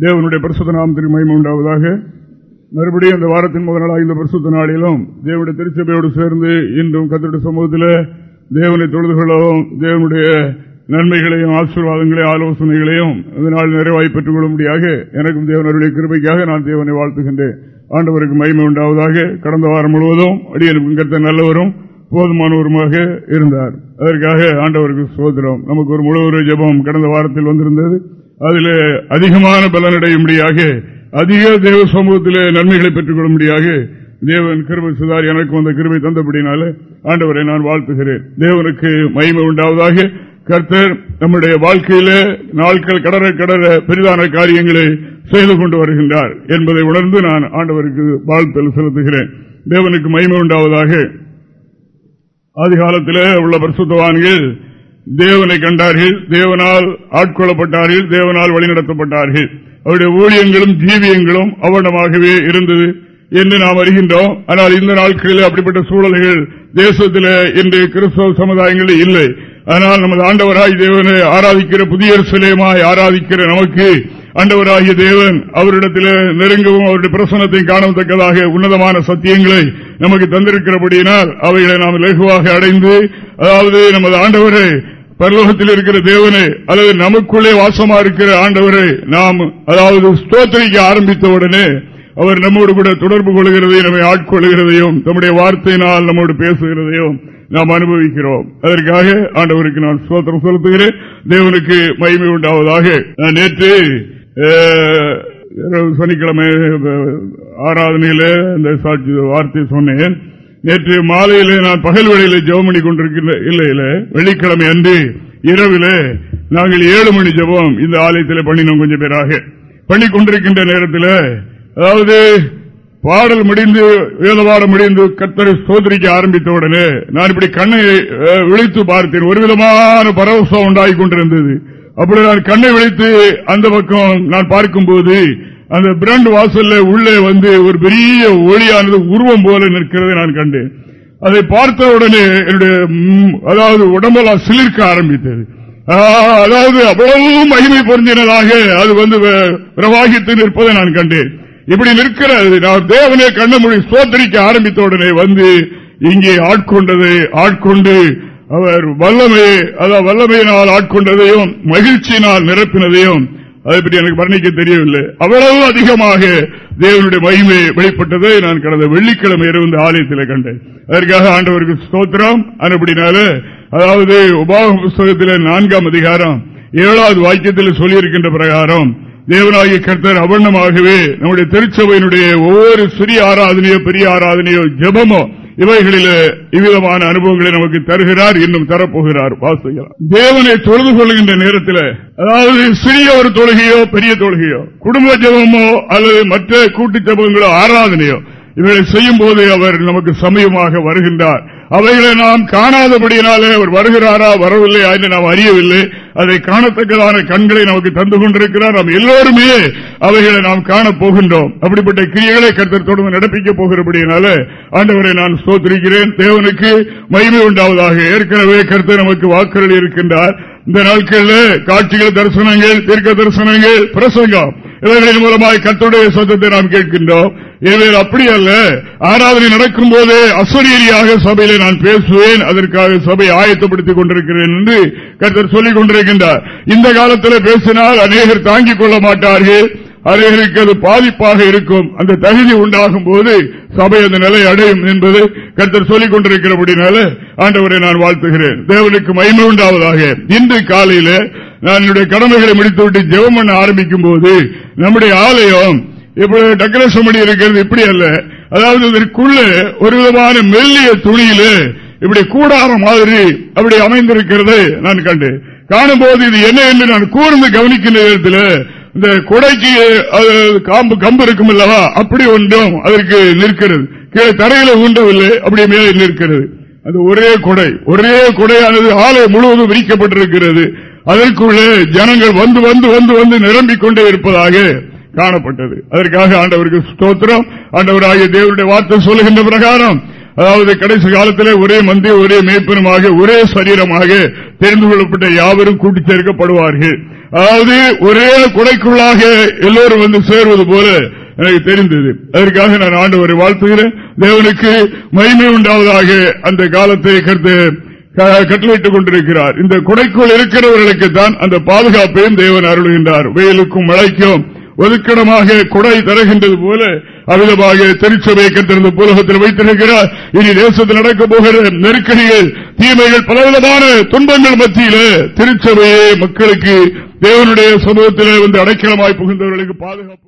தேவனுடைய பரிசுத்த நாம் திருமயம் உண்டாவதாக. மறுபடியும் அந்த வாரத்தின் முதல் நாளாக இந்த பரிசுத்த நாளிலும் தேவனுடைய திருச்சபையோடு சேர்ந்து இன்றும் கத்தோட சமூகத்தில் தேவனை தொழுது கொள்ளவும் தேவனுடைய நன்மைகளையும் ஆசீர்வாதங்களையும் ஆலோசனைகளையும் இதனால் நிறைவாய் பெற்றுக் கொள்ளும்படியாக எனக்கும் தேவனருடைய கிருபைக்காக நான் தேவனை வாழ்த்துகின்றேன். ஆண்டவருக்கு மகிமை உண்டாவதாக. கடந்த வாரம் முழுவதும் அடியனுக்கு நல்லவரும் போதுமானவருமாக இருந்தார். அதற்காக ஆண்டவருக்கு சோதரம் நமக்கு ஒரு முழு ஜபம் கடந்த வாரத்தில் வந்திருந்தது. அதில் அதிகமான பலனடையும்படியாக அதிக தேவ சமூகத்திலே நன்மைகளை பெற்றுக் கொள்ளும்படியாக தேவன் கிருபை சுதார் எனக்கு வந்த கிருபை தந்தபடினால ஆண்டவரை நான் வாழ்த்துகிறேன். தேவனுக்கு மகிமை உண்டாவதாக கர்த்தர் நம்முடைய வாழ்க்கையில நாட்கள் கடற கடற பெரிதான காரியங்களை செய்து கொண்டு வருகின்றார் என்பதை உணர்ந்து நான் ஆண்டவருக்கு வாழ்த்தல் செலுத்துகிறேன். தேவனுக்கு மகிமை உண்டாவதாக ஆதிகாலத்தில் உள்ள பரிசுத்தவான்கள் தேவனை கண்டார்கள் தேவனால் ஆட்கொள்ளப்பட்டார்கள் தேவனால் வழிநடத்தப்பட்டார்கள். அவருடைய ஊழியங்களும் ஜீவியங்களும் அவனமாகவே இருந்தது என்று நாம் அறிகின்றோம். ஆனால் இந்த நாட்களில் அப்படிப்பட்ட சூழல்கள் தேசத்தில் இன்று கிறிஸ்தவ சமுதாயங்களில் இல்லை. ஆனால் நமது ஆண்டவராய் தேவனை ஆராதிக்கிற புதிய சிலையமாய் ஆராதிக்கிற நமக்கு ஆண்டவராகிய தேவன் அவரிடத்தில் நெருங்கவும் அவருடைய பிரசனத்தை காணத்தக்கதாக உன்னதமான சத்தியங்களை நமக்கு தந்திருக்கிறபடியினால் அவைகளை நாம் லகுவாக அடைந்து அதாவது நமது ஆண்டவரை பரலோகத்தில் இருக்கிற தேவனை அல்லது நமக்குள்ளே வாசமா இருக்கிற ஆண்டவரை நாம் அதாவது ஸ்தோத்திரிக்க ஆரம்பித்தவுடனே அவர் நம்மோடு கூட தொடர்பு கொள்கிறதையும் நம்மை ஆட்கொள்கிறதையும் நம்முடைய வார்த்தையினால் நம்மோடு பேசுகிறதையும் நாம் அனுபவிக்கிறோம். அதற்காக ஆண்டவருக்கு நான் சோத்திரம் செலுத்துகிறேன். தேவனுக்கு மகிமை உண்டாவதாக. நான் நேற்று சனிக்கிழமை ஆராதனையில இந்த சாட்சி வார்த்தை சொன்னேன். நேற்று மாலையிலே நான் பகல் வேளையில ஜெபம் பண்ணி கொண்டிருக்கின்ற இல்ல வெள்ளிக்கிழமை அன்று இரவில் நாங்கள் ஏழு மணி ஜபம் இந்த ஆலயத்தில் பண்ணினோம் கொஞ்சம் பேராக. பண்ணி கொண்டிருக்கின்ற நேரத்தில் அதாவது பாடல் முடிந்து வேதவாடம் முடிந்து கத்தரை சோதரிக்க ஆரம்பித்த உடனே நான் இப்படி கண்ணை விழித்து பார்த்தேன். ஒரு விதமான பரவசம் உண்டாகி கொண்டிருந்தது. அப்படி நான் கண்ணை விழித்து அந்த பக்கம் நான் பார்க்கும்போது அந்த பிரண்ட் வாசல்ல உள்ளே வந்து ஒரு பெரிய ஒளியானது உருவம் போல நிற்கிறதை நான் கண்டேன். அதை பார்த்த உடனே என்னுடைய அதாவது உடம்பெல்லாம் சிலிர்க்க ஆரம்பித்தது. அதாவது அவ்வளவு மகிமை பொருந்தினதாக அது வந்து பிரவாகித்து நிற்பதை நான் கண்டேன். இப்படி நிற்கிறது. நான் தேவனே கண்ணமொழி சோதரிக்க ஆரம்பித்த உடனே வந்து இங்கே ஆட்கொண்டதை ஆட்கொண்டு அவர் வல்லமை அதாவது வல்லமையினால் ஆட்கொண்டதையும் மகிழ்ச்சியினால் நிரப்பினதையும் அதை பற்றி எனக்கு வர்ணிக்க தெரியவில்லை. அவ்வளவு அதிகமாக தேவனுடைய மகிமை வெளிப்பட்டதை நான் கடந்த வெள்ளிக்கிழமை இருந்த ஆலயத்தில் கண்டேன். அதற்காக ஆண்டவருக்கு ஸ்தோத்திரம். அதுபடினால அதாவது உபாக புஸ்தகத்தில் நான்காம் அதிகாரம் ஏழாவது வாக்கியத்தில் சொல்லியிருக்கின்ற பிரகாரம் தேவனாகிய கர்த்தர் அவண்ணமாகவே நம்முடைய திருச்சபையினுடைய ஒவ்வொரு சிறிய ஆராதனையோ பெரிய ஆராதனையோ ஜபமோ இவைகளில் இவ்விதமான அனுபவங்களை நமக்கு தருகிறார் இன்னும் தரப்போகிறார் வாசிக்கலாம் தேவனை தொழுது கொள்கின்ற நேரத்தில் அதாவது சிறிய ஒரு தொழுகையோ பெரிய தொழுகையோ குடும்ப ஜபமோ அல்லது மற்ற கூட்டு ஜபங்களோ ஆராதனையோ இவைகளை செய்யும் போது அவர் நமக்கு சமயமாக வருகின்றார். அவைகளை நாம் காணாதபடியினாலே அவர் வருகிறாரா வரவில்லை என்று நாம் அறியவில்லை. அதை காணத்தக்கதான கண்களை நமக்கு தந்து கொண்டிருக்கிறார். நாம் எல்லோருமே அவைகளை நாம் காணப் போகின்றோம். அப்படிப்பட்ட கிரியைகளை கருத்தர் தொடர்ந்து நடப்பிக்க போகிறபடியினால ஆண்டவரை நான் சோதரிக்கிறேன் தேவனுக்கு மகிமை உண்டாவதாக. ஏற்கனவே கருத்து நமக்கு வாக்குறுதி இருக்கின்றார். இந்த நாட்களில் காட்சிகள் தரிசனங்கள் தீர்க்க தரிசனங்கள் பிரசங்கம். இவர்களின் மூலமாக கத்துடைய சத்தத்தை நாம் கேட்கின்றோம். எனவே அப்படி அல்ல. ஆராதனை நடக்கும் போதே அசரீரியாக சபையில நான் பேசுவேன். அதற்காக சபை ஆயத்தப்படுத்திக் கொண்டிருக்கிறேன் என்று கருத்தர் சொல்லிக் கொண்டிருக்கின்றார். இந்த காலத்தில் பேசினால் அநேகர் தாங்கிக் கொள்ள மாட்டார்கள். அநேகருக்கு அது பாதிப்பாக இருக்கும். அந்த தகுதி உண்டாகும் போது சபை அந்த நிலை அடையும் என்பது கருத்தர் சொல்லிக் கொண்டிருக்கிறபடினால ஆண்டவரை நான் வாழ்த்துகிறேன். தேவனுக்கு மயிமை உண்டாவதாக. இன்று காலையில நான் என்னுடைய கடமைகளை முடித்துவிட்டு ஜெவம் பண்ண ஆரம்பிக்கும் போது நம்முடைய ஆலயம் இப்பொழுது டெக்கரேஷன் பண்ணி இருக்கிறது இப்படி அல்ல. அதாவது இதற்குள்ள ஒரு விதமான மெல்லிய துணியில இப்படி கூடார மாதிரி அப்படி அமைந்திருக்கிறது நான் கண்டேன். காணும்போது இது என்ன என்று நான் கூர்ந்து கவனிக்கின்ற நேரத்தில் இந்த கொடைக்கு காம்பு கம்பு இருக்கும் அல்லவா? அப்படி ஒன்றும் அதற்கு நிற்கிறது. கீழே தரையில ஊண்டவில்லை அப்படியே மேலே நிற்கிறது. அது ஒரே கொடை. ஒரே கொடையானது ஆலை முழுவதும் விரிக்கப்பட்டிருக்கிறது. அதற்குள்ளே ஜனங்கள் வந்து வந்து வந்து வந்து நிரம்பிக் கொண்டே இருப்பதாக காணப்பட்டது. அதற்காக ஆண்டவருக்கு ஸ்தோத்திரம். ஆண்டவராகிய தேவருடைய வார்த்தை சொல்லுகின்ற பிரகாரம் அதாவது கடைசி காலத்திலே ஒரே மந்திய ஒரே மேய்ப்பனுமாக ஒரே சரீரமாக தெரிந்து கொள்ளப்பட்ட யாவரும் கூட்டி சேர்க்கப்படுவார்கள். அதாவது ஒரே குடைக்குள்ளாக எல்லோரும் வந்து சேர்வது போல எனக்கு தெரிந்தது. அதற்காக நான் ஆண்டவரை வாழ்த்துகிறேன். தேவனுக்கு மகிமை உண்டாவதாக அந்த காலத்தை கருத்து கட்டளையிட்டுக் கொண்டிருக்கிறார். இந்த குடைக்குள் இருக்கிறவர்களுக்கு தான் அந்த பாதுகாப்பையும் தேவன் அருள்கின்றார். வெயிலுக்கும் மழைக்கும் ஒதுக்கிடமாக குடை தருகின்றது போல அவிதமாக திருச்சபையை கட்டிருந்த புலகத்தில் வைத்திருக்கிறார். இனி தேசத்தில் நடக்க போகிற நெருக்கடிகள் தீமைகள் பலவிதமான துன்பங்கள் மத்தியில திருச்சபையே மக்களுக்கு தேவனுடைய சமூகத்திலே வந்து அடைக்கலமாய் புகுந்தவர்களுக்கு பாதுகாப்பு